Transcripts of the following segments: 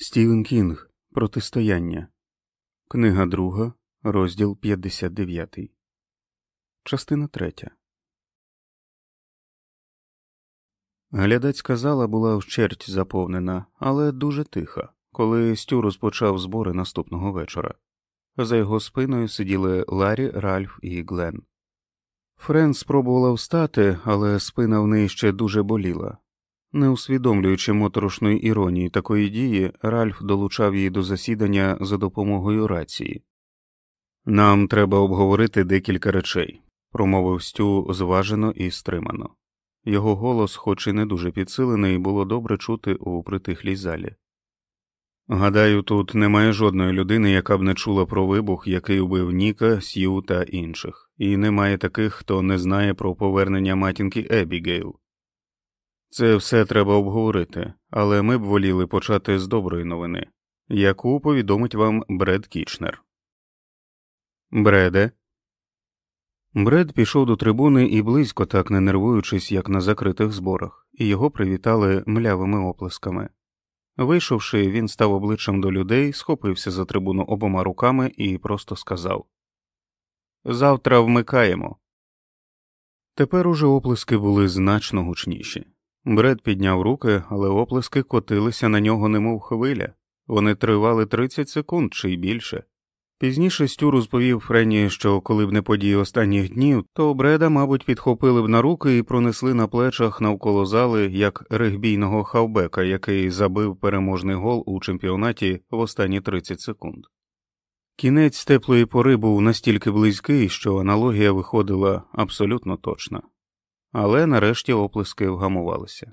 Стівен Кінг Протистояння. Книга друга, розділ 59. Частина третя. Глядацька зала була вщерть заповнена, але дуже тиха, коли Стю розпочав збори наступного вечора. За його спиною сиділи Ларі, Ральф і Глен. Френ спробувала встати, але спина в неї ще дуже боліла. Не усвідомлюючи моторошної іронії такої дії, Ральф долучав її до засідання за допомогою рації. Нам треба обговорити декілька речей, промовив Стю зважено і стримано. Його голос, хоч і не дуже підсилений, було добре чути у притихлій залі. Гадаю, тут немає жодної людини, яка б не чула про вибух, який убив Ніка, Сью та інших, і немає таких, хто не знає про повернення матінки Ебігейл. Це все треба обговорити, але ми б воліли почати з доброї новини, яку повідомить вам Бред Кічнер. Бреде. Бред пішов до трибуни і близько так не нервуючись, як на закритих зборах, і його привітали млявими оплесками. Вийшовши, він став обличчям до людей, схопився за трибуну обома руками і просто сказав Завтра вмикаємо. Тепер уже оплески були значно гучніші. Бред підняв руки, але оплески котилися на нього, немов хвиля, вони тривали 30 секунд чи й більше. Пізніше Стю розповів Френі, що коли б не події останніх днів, то Бреда, мабуть, підхопили б на руки і пронесли на плечах навколо зали як регбійного хавбека, який забив переможний гол у чемпіонаті в останні 30 секунд. Кінець теплої пори був настільки близький, що аналогія виходила абсолютно точна але нарешті оплески вгамувалися.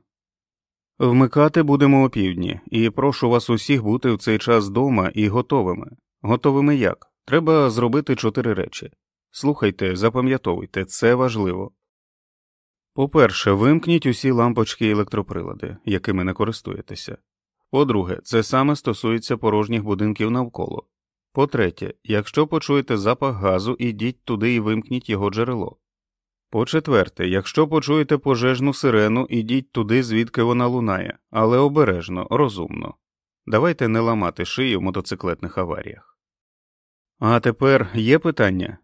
Вмикати будемо опівдні, і прошу вас усіх бути в цей час дома і готовими. Готовими як? Треба зробити чотири речі. Слухайте, запам'ятовуйте, це важливо. По перше, вимкніть усі лампочки і електроприлади, якими не користуєтеся. По друге, це саме стосується порожніх будинків навколо. По третє, якщо почуєте запах газу, ідіть туди і вимкніть його джерело. По четверте, якщо почуєте пожежну сирену, ідіть туди, звідки вона лунає, але обережно, розумно. Давайте не ламати шию в мотоциклетних аваріях. А тепер є питання?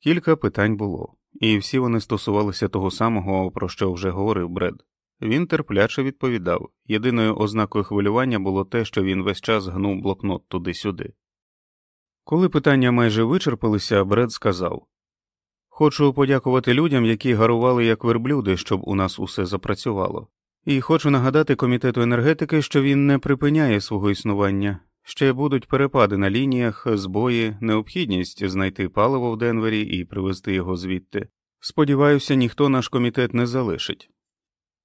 Кілька питань було, і всі вони стосувалися того самого, про що вже говорив Бред. Він терпляче відповідав єдиною ознакою хвилювання було те, що він весь час гнув блокнот туди-сюди. Коли питання майже вичерпалися, Бред сказав Хочу подякувати людям, які гарували як верблюди, щоб у нас усе запрацювало, і хочу нагадати комітету енергетики, що він не припиняє свого існування. Ще будуть перепади на лініях, збої, необхідність знайти паливо в Денвері і привезти його звідти. Сподіваюся, ніхто наш комітет не залишить.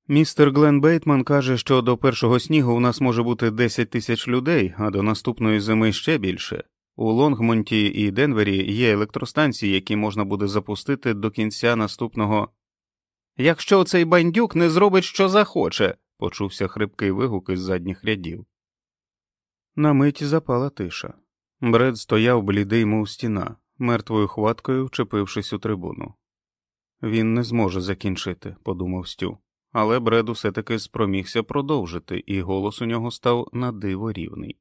Містер Глен Бейтман каже, що до першого снігу у нас може бути 10 тисяч людей, а до наступної зими ще більше. У Лонгмонті і Денвері є електростанції, які можна буде запустити до кінця наступного. Якщо цей бандюк не зробить, що захоче, почувся хрипкий вигук із задніх рядів. На мить запала тиша. Бред стояв блідий, мов стіна, мертвою хваткою вчепившись у трибуну. Він не зможе закінчити, подумав Стю, але Бред усе таки спромігся продовжити, і голос у нього став на диво рівний.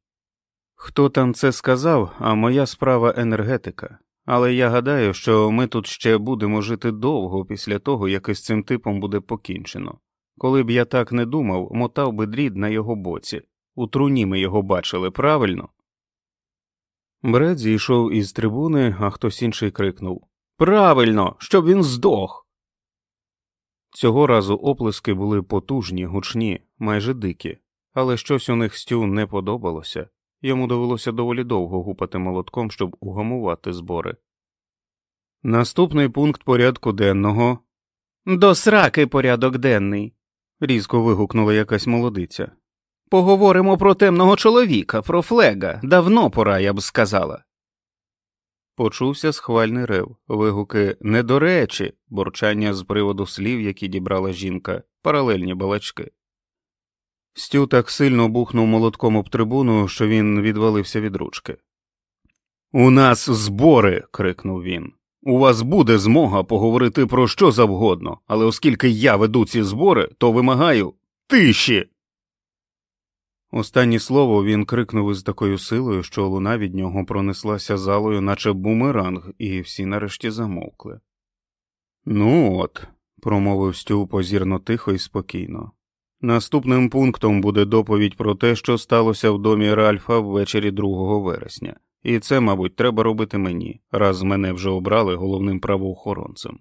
Хто там це сказав, а моя справа енергетика. Але я гадаю, що ми тут ще будемо жити довго після того, як із цим типом буде покінчено. Коли б я так не думав, мотав би дрід на його боці. У труні ми його бачили, правильно? Бред зійшов із трибуни, а хтось інший крикнув Правильно, щоб він здох. Цього разу оплески були потужні, гучні, майже дикі, але щось у них стю не подобалося. Йому довелося доволі довго гупати молотком, щоб угамувати збори. Наступний пункт порядку денного. До сраки порядок денний. різко вигукнула якась молодиця. Поговоримо про темного чоловіка, про флега. Давно пора, я б сказала. Почувся схвальний рев, вигуки «Не до речі», бурчання з приводу слів, які дібрала жінка, паралельні балачки. Стю так сильно бухнув молотком об трибуну, що він відвалився від ручки. У нас збори. крикнув він. У вас буде змога поговорити про що завгодно, але оскільки я веду ці збори, то вимагаю тиші. Останнє слово він крикнув із такою силою, що луна від нього пронеслася залою, наче бумеранг, і всі нарешті замовкли. Ну от, промовив Стю позірно тихо і спокійно. Наступним пунктом буде доповідь про те, що сталося в домі Ральфа ввечері 2 вересня, і це, мабуть, треба робити мені, раз мене вже обрали головним правоохоронцем.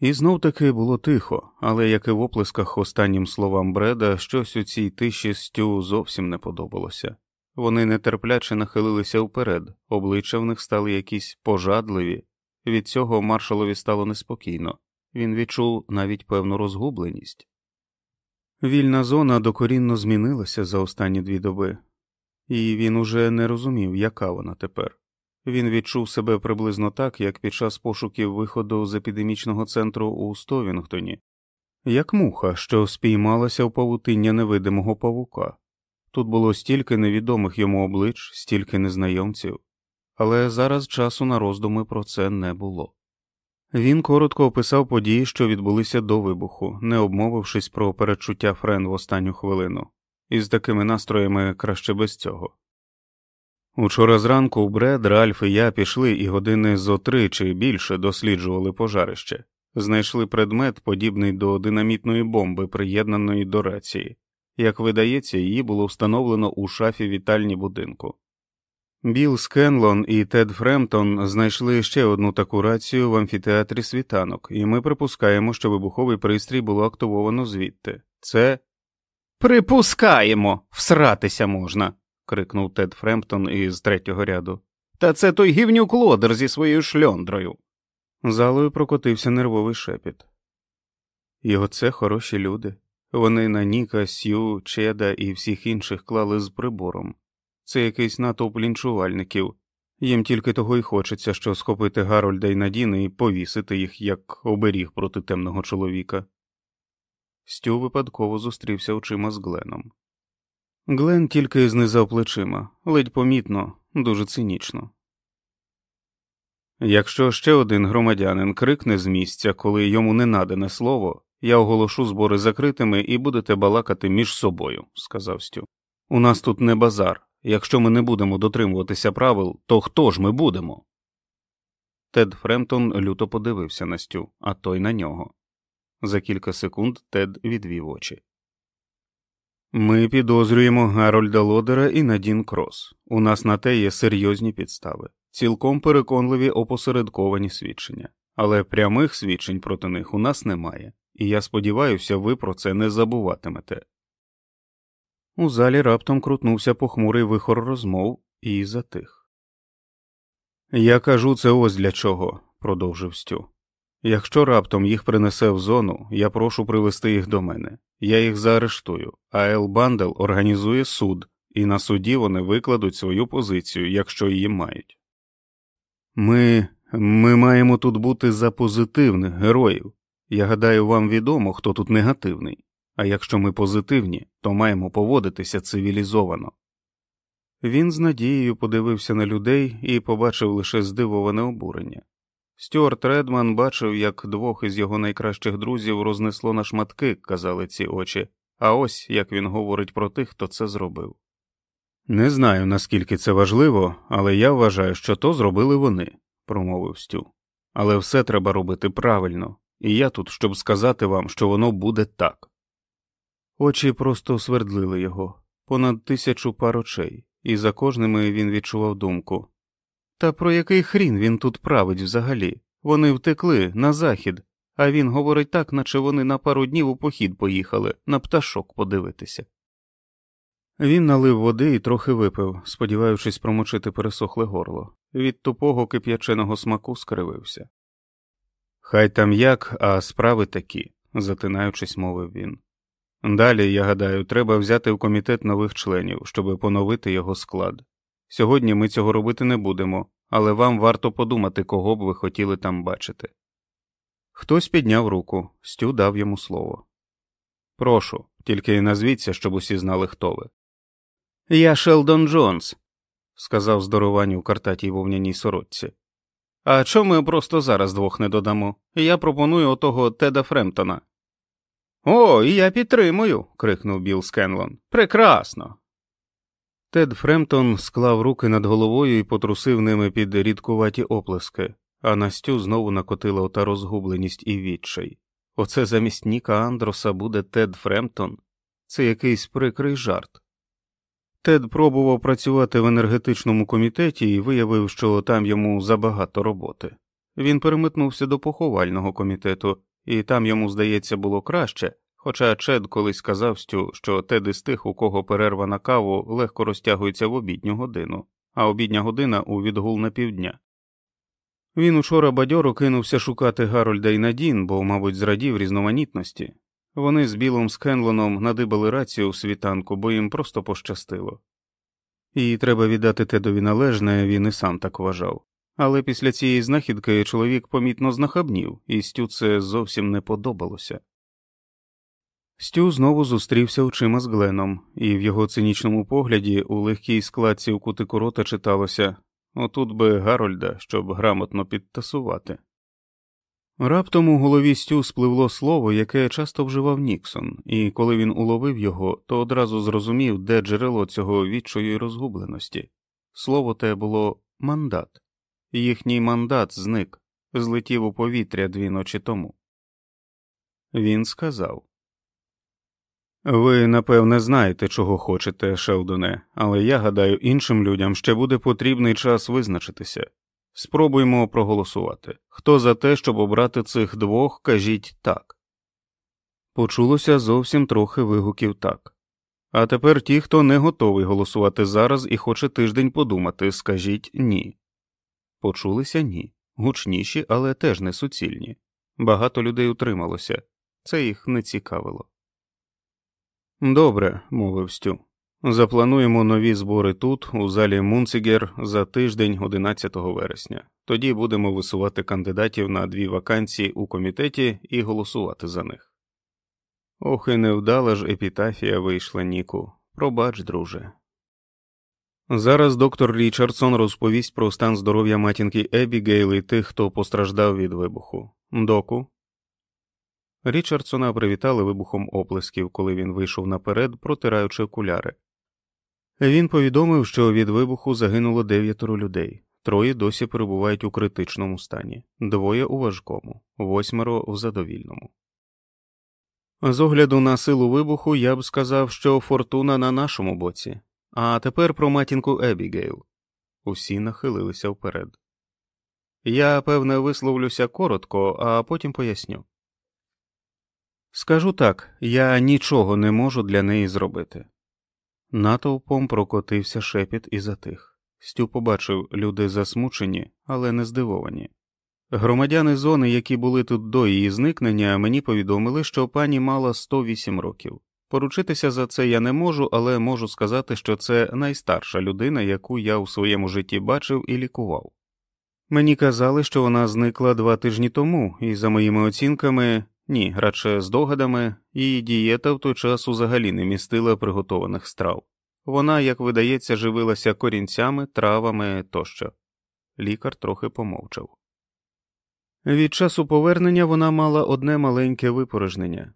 І знов таки було тихо, але як і в оплесках останнім словам Бреда, щось у цій тиші Стю зовсім не подобалося. Вони нетерпляче нахилилися вперед, обличчя в них стали якісь пожадливі. Від цього маршалові стало неспокійно, він відчув навіть певну розгубленість. Вільна зона докорінно змінилася за останні дві доби, і він уже не розумів, яка вона тепер. Він відчув себе приблизно так, як під час пошуків виходу з епідемічного центру у Стовінгтоні, як муха, що спіймалася в павутиння невидимого павука. Тут було стільки невідомих йому облич, стільки незнайомців, але зараз часу на роздуми про це не було. Він коротко описав події, що відбулися до вибуху, не обмовившись про передчуття Френ в останню хвилину, і з такими настроями краще без цього. Учора зранку Бред, Ральф і я пішли і години зо три чи більше досліджували пожарище, знайшли предмет, подібний до динамітної бомби, приєднаної до рації. Як видається, її було встановлено у шафі вітальні будинку. Біл Скенлон і Тед Фремтон знайшли ще одну таку рацію в амфітеатрі світанок, і ми припускаємо, що вибуховий пристрій було активовано звідти. Це припускаємо, всратися можна крикнув Тед Фремптон із третього ряду. Та це той гівнюк лодер зі своєю шльондрою. Залою прокотився нервовий шепіт. Його це хороші люди. Вони на Ніка, Сью, Чеда і всіх інших клали з прибором. Це якийсь натовп лінчувальників. Їм тільки того й хочеться, що схопити Гарольда й Надіни і повісити їх як оберіг проти темного чоловіка. Стю випадково зустрівся очима з Гленом. Глен тільки знизав плечима, ледь помітно, дуже цинічно. Якщо ще один громадянин крикне з місця, коли йому не надане слово, я оголошу збори закритими і будете балакати між собою, сказав Стю. У нас тут не базар. Якщо ми не будемо дотримуватися правил, то хто ж ми будемо? Тед Фремтон люто подивився на Стю, а той на нього. За кілька секунд Тед відвів очі. Ми підозрюємо Гарольда Лодера і Надін Крос. У нас на те є серйозні підстави, цілком переконливі опосередковані свідчення, але прямих свідчень проти них у нас немає, і я сподіваюся, ви про це не забуватимете. У залі раптом крутнувся похмурий вихор розмов і затих. Я кажу це ось для чого, продовжив Стю. Якщо раптом їх принесе в зону, я прошу привести їх до мене. Я їх заарештую, а Ел Бандел організує суд, і на суді вони викладуть свою позицію, якщо її мають. Ми ми маємо тут бути за позитивних героїв. Я гадаю, вам відомо, хто тут негативний, а якщо ми позитивні, то маємо поводитися цивілізовано. Він з надією подивився на людей і побачив лише здивоване обурення. Стюарт Редман бачив, як двох із його найкращих друзів рознесло на шматки, казали ці очі, а ось як він говорить про тих, хто це зробив. Не знаю, наскільки це важливо, але я вважаю, що то зробили вони, промовив Стю. Але все треба робити правильно, і я тут, щоб сказати вам, що воно буде так. Очі просто свердлили його, понад тисячу пар очей, і за кожними він відчував думку та про який хрін він тут править взагалі? Вони втекли на захід, а він говорить так, наче вони на пару днів у похід поїхали, на пташок подивитися. Він налив води і трохи випив, сподіваючись промочити пересохле горло. Від тупого кип'яченого смаку скривився. Хай там як, а справи такі, затинаючись, мовив він. Далі, я гадаю, треба взяти в комітет нових членів, щоб поновити його склад. Сьогодні ми цього робити не будемо, але вам варто подумати, кого б ви хотіли там бачити. Хтось підняв руку, Стю дав йому слово. Прошу, тільки назвіться, щоб усі знали, хто ви. Я Шелдон Джонс, сказав здоровані у картатій вовняній сорочці. А чому ми просто зараз двох не додамо? Я пропоную отого Теда Фремтона. О, і я підтримую. крикнув Білл Скенлон. Прекрасно. Тед Фремтон склав руки над головою і потрусив ними під рідкуваті оплески, а Настю знову накотила ота розгубленість і відчай. Оце замість Ніка Андроса буде Тед Фремтон. Це якийсь прикрий жарт. Тед пробував працювати в енергетичному комітеті і виявив, що там йому забагато роботи. Він перемитнувся до поховального комітету, і там йому, здається, було краще, хоча Чед колись казав Стю, що Тед із тих, у кого перерва на каву, легко розтягується в обідню годину, а обідня година у відгул на півдня. Він учора бадьоро кинувся шукати Гарольда і Надін, бо, мабуть, зрадів різноманітності. Вони з Білом Скенлоном надибали рацію у світанку, бо їм просто пощастило. І треба віддати Тедові належне, він і сам так вважав. Але після цієї знахідки чоловік помітно знахабнів, і Стю це зовсім не подобалося. Стю знову зустрівся очима з Гленом, і в його цинічному погляді у легкій складці у кутику рота читалося отут би Гарольда, щоб грамотно підтасувати. Раптом у голові Стю спливло слово, яке часто вживав Ніксон, і коли він уловив його, то одразу зрозумів, де джерело цього відчою розгубленості. Слово те було мандат. Їхній мандат зник, злетів у повітря дві ночі тому. Він сказав Ви, напевне, знаєте, чого хочете, Шелдоне, але я гадаю, іншим людям ще буде потрібний час визначитися. Спробуймо проголосувати. Хто за те, щоб обрати цих двох, кажіть так. Почулося зовсім трохи вигуків так. А тепер ті, хто не готовий голосувати зараз і хоче тиждень подумати, скажіть ні. Почулися ні, гучніші, але теж не суцільні. Багато людей утрималося, це їх не цікавило. Добре, мовив Стю. Заплануємо нові збори тут, у залі Мунцигер, за тиждень 11 вересня. Тоді будемо висувати кандидатів на дві вакансії у комітеті і голосувати за них. Ох, і невдала ж епітафія вийшла Ніку. Пробач, друже. Зараз доктор Річардсон розповість про стан здоров'я матінки Ебігейл і тих, хто постраждав від вибуху. Доку. Річардсона привітали вибухом оплесків, коли він вийшов наперед, протираючи окуляри. Він повідомив, що від вибуху загинуло дев'ятеро людей, троє досі перебувають у критичному стані, двоє у важкому, восьмеро в задовільному. З огляду на силу вибуху я б сказав, що фортуна на нашому боці, а тепер про матінку Ебігейл. Усі нахилилися вперед. Я, певне, висловлюся коротко, а потім поясню. Скажу так я нічого не можу для неї зробити. Натовпом прокотився шепіт і затих. Стю побачив люди засмучені, але не здивовані. Громадяни зони, які були тут до її зникнення, мені повідомили, що пані мала 108 років. Поручитися за це я не можу, але можу сказати, що це найстарша людина, яку я у своєму житті бачив і лікував. Мені казали, що вона зникла два тижні тому, і, за моїми оцінками, ні, радше здогадами, її дієта в той час взагалі не містила приготованих страв. Вона, як видається, живилася корінцями, травами тощо. Лікар трохи помовчав. Від часу повернення вона мала одне маленьке випорожнення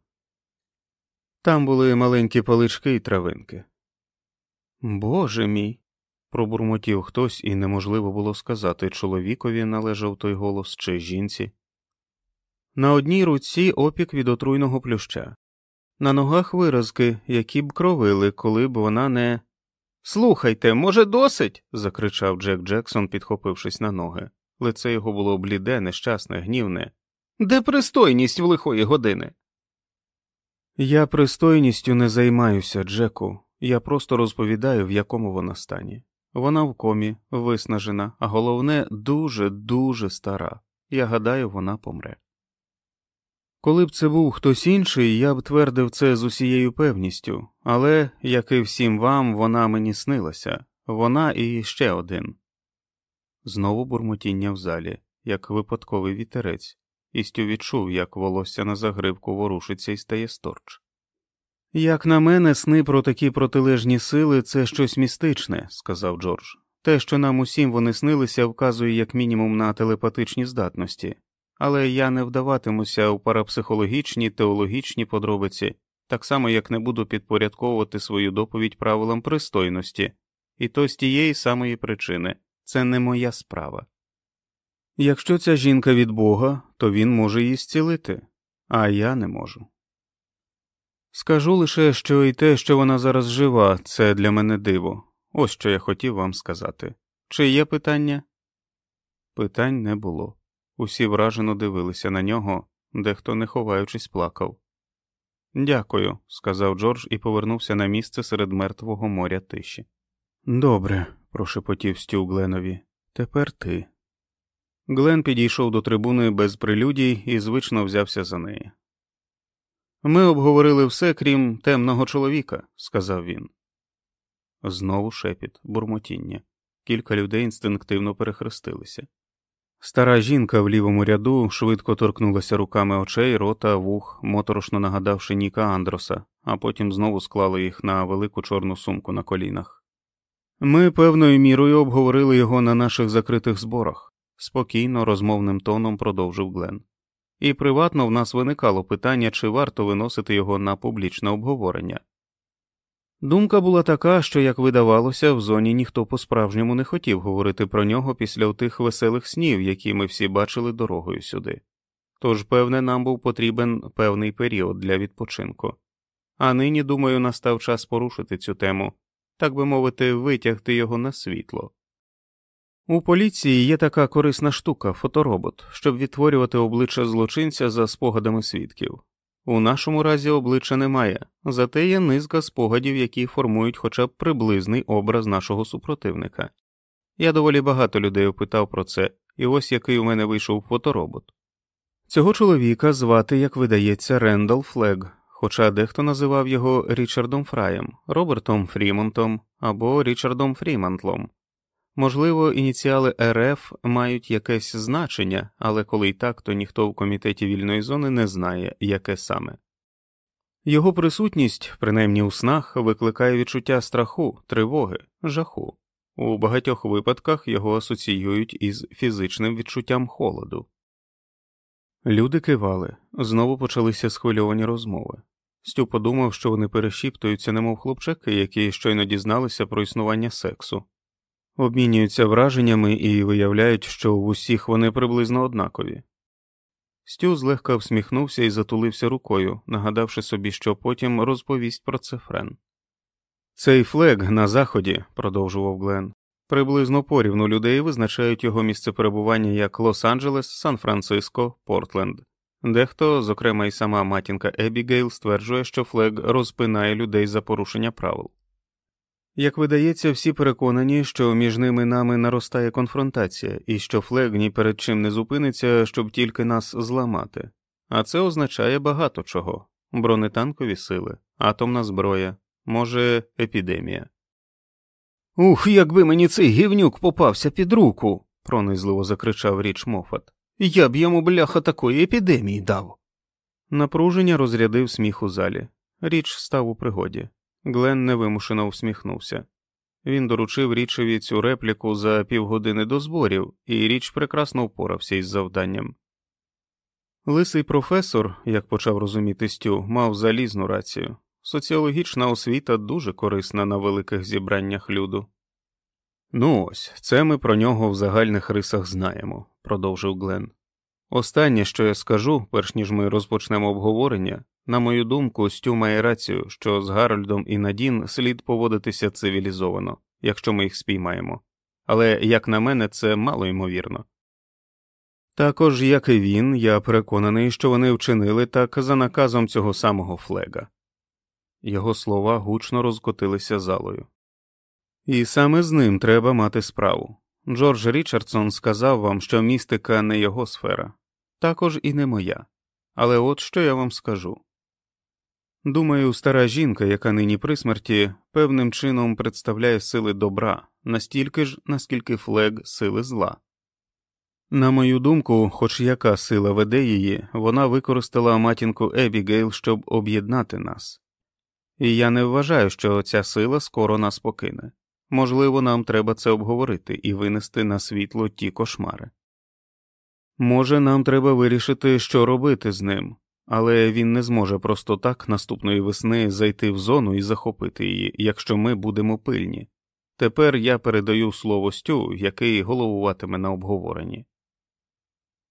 там були маленькі палички і травинки. Боже мій. пробурмотів хтось, і неможливо було сказати, чоловікові належав той голос чи жінці. На одній руці опік від отруйного плюща, на ногах виразки, які б кровили, коли б вона не. Слухайте, може, досить. закричав Джек Джексон, підхопившись на ноги. Лице його було бліде, нещасне, гнівне. Де пристойність в лихої години? Я пристойністю не займаюся, Джеку, я просто розповідаю, в якому вона стані. Вона в комі, виснажена, а головне, дуже, дуже стара. Я гадаю, вона помре. Коли б це був хтось інший, я б твердив це з усією певністю, але, як і всім вам, вона мені снилася, вона і ще один. Знову бурмотіння в залі, як випадковий вітерець, Істю відчув, як волосся на загривку ворушиться і стає сторч. Як на мене, сни про такі протилежні сили це щось містичне, сказав Джордж. Те, що нам усім вони снилися, вказує як мінімум на телепатичні здатності, але я не вдаватимуся у парапсихологічні теологічні подробиці, так само як не буду підпорядковувати свою доповідь правилам пристойності, і то з тієї самої причини це не моя справа. Якщо ця жінка від Бога, то він може її зцілити, а я не можу. Скажу лише, що і те, що вона зараз жива, це для мене диво. Ось що я хотів вам сказати. Чи є питання? Питань не було. Усі вражено дивилися на нього, дехто, не ховаючись, плакав. Дякую, сказав Джордж і повернувся на місце серед мертвого моря тиші. Добре, прошепотів Стю Гленові. Тепер ти. Глен підійшов до трибуни без прелюдій і звично взявся за неї. Ми обговорили все, крім темного чоловіка, сказав він. Знову шепіт, бурмотіння. Кілька людей інстинктивно перехрестилися. Стара жінка в лівому ряду швидко торкнулася руками очей, рота, вух, моторошно нагадавши Ніка Андроса, а потім знову склала їх на велику чорну сумку на колінах. Ми певною мірою обговорили його на наших закритих зборах, спокійно, розмовним тоном продовжив Глен. І приватно в нас виникало питання, чи варто виносити його на публічне обговорення. Думка була така, що, як видавалося, в зоні ніхто по справжньому не хотів говорити про нього після тих веселих снів, які ми всі бачили дорогою сюди. Тож, певне, нам був потрібен певний період для відпочинку. А нині, думаю, настав час порушити цю тему, так би мовити, витягти його на світло. У поліції є така корисна штука фоторобот, щоб відтворювати обличчя злочинця за спогадами свідків. У нашому разі обличчя немає, зате є низка спогадів, які формують хоча б приблизний образ нашого супротивника. Я доволі багато людей опитав про це, і ось який у мене вийшов фоторобот. Цього чоловіка звати, як видається, Рендал Флег, хоча дехто називав його Річардом Фраєм, Робертом Фрімонтом або Річардом Фрімантлом. Можливо, ініціали РФ мають якесь значення, але коли й так, то ніхто в комітеті вільної зони не знає, яке саме. Його присутність, принаймні у снах, викликає відчуття страху, тривоги, жаху. У багатьох випадках його асоціюють із фізичним відчуттям холоду. Люди кивали, знову почалися схвильовані розмови. Стю подумав, що вони перешіптуються, немов хлопчаки, які щойно дізналися про існування сексу обмінюються враженнями і виявляють, що в усіх вони приблизно однакові. Стю злегка всміхнувся і затулився рукою, нагадавши собі, що потім розповість про це Френ. Цей флег на заході, продовжував Глен, приблизно порівну людей визначають його місце перебування як Лос-Анджелес, Сан-Франциско, Портленд. Дехто, зокрема й сама матінка Ебігейл, стверджує, що флег розпинає людей за порушення правил. Як видається, всі переконані, що між ними нами наростає конфронтація, і що флег ні перед чим не зупиниться, щоб тільки нас зламати, а це означає багато чого бронетанкові сили, атомна зброя, може, епідемія. Ух, якби мені цей гівнюк попався під руку, пронизливо закричав річ Мофат. Я б йому бляха такої епідемії дав. Напруження розрядив сміх у залі. Річ став у пригоді. Глен невимушено всміхнувся. Він доручив річеві цю репліку за півгодини до зборів, і річ прекрасно впорався із завданням. Лисий професор, як почав розуміти Стю, мав залізну рацію. Соціологічна освіта дуже корисна на великих зібраннях люду. Ну ось, це ми про нього в загальних рисах знаємо, продовжив Глен. Останнє, що я скажу, перш ніж ми розпочнемо обговорення, на мою думку, Стю має рацію, що з Гарольдом і Надін слід поводитися цивілізовано, якщо ми їх спіймаємо, але, як на мене, це мало ймовірно. Також, як і він, я переконаний, що вони вчинили так за наказом цього самого флега. Його слова гучно розкотилися залою. І саме з ним треба мати справу. Джордж Річардсон сказав вам, що містика не його сфера, також і не моя. Але от що я вам скажу Думаю, стара жінка, яка нині при смерті, певним чином представляє сили добра, настільки ж, наскільки флег сили зла. На мою думку, хоч яка сила веде її, вона використала матінку Ебігейл, щоб об'єднати нас, і я не вважаю, що ця сила скоро нас покине. Можливо, нам треба це обговорити і винести на світло ті кошмари. Може, нам треба вирішити, що робити з ним, але він не зможе просто так наступної весни зайти в зону і захопити її, якщо ми будемо пильні. Тепер я передаю слово Стю, який головуватиме на обговоренні.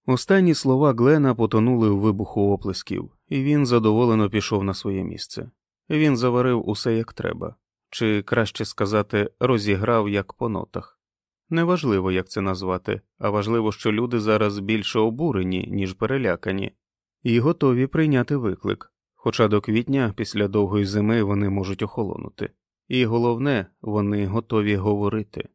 Останні слова Глена потонули у вибуху оплесків, і він задоволено пішов на своє місце. Він заварив усе як треба, чи краще сказати, розіграв як по нотах. Неважливо, як це назвати, а важливо, що люди зараз більше обурені, ніж перелякані, і готові прийняти виклик, хоча до квітня після довгої зими вони можуть охолонути, і головне, вони готові говорити.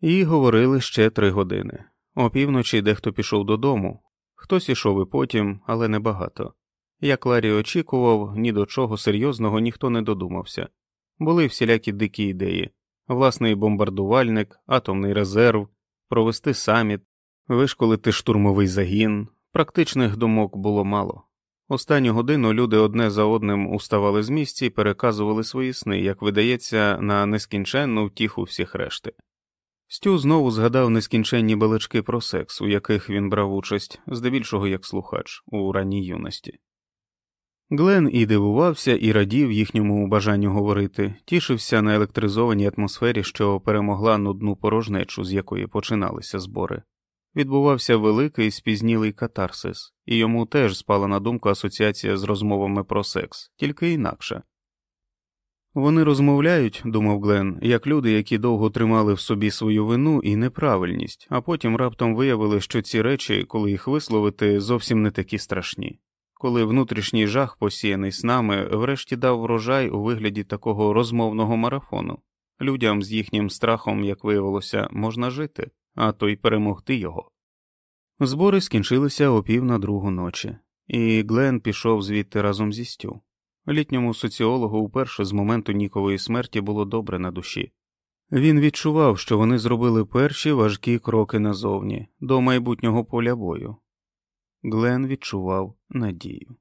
І говорили ще три години. Опівночі дехто пішов додому, хтось ішов і потім, але небагато. Як Ларі очікував, ні до чого серйозного ніхто не додумався, були всілякі дикі ідеї власний бомбардувальник, атомний резерв, провести саміт, вишколити штурмовий загін. Практичних думок було мало. Останню годину люди одне за одним уставали з місць і переказували свої сни, як видається, на нескінченну втіху всіх решти. Стю знову згадав нескінченні балачки про секс, у яких він брав участь, здебільшого як слухач у ранній юності. Глен і дивувався, і радів їхньому бажанню говорити, тішився на електризованій атмосфері, що перемогла нудну порожнечу, з якої починалися збори. Відбувався великий спізнілий катарсис, і йому теж спала на думку асоціація з розмовами про секс, тільки інакше. Вони розмовляють, думав Глен, як люди, які довго тримали в собі свою вину і неправильність, а потім раптом виявили, що ці речі, коли їх висловити, зовсім не такі страшні коли внутрішній жах, посіяний снами, врешті дав врожай у вигляді такого розмовного марафону. Людям з їхнім страхом, як виявилося, можна жити, а то й перемогти його. Збори скінчилися о пів на другу ночі, і Глен пішов звідти разом зі Стю. Літньому соціологу уперше з моменту Нікової смерті було добре на душі. Він відчував, що вони зробили перші важкі кроки назовні, до майбутнього поля бою, Глен відчував надію.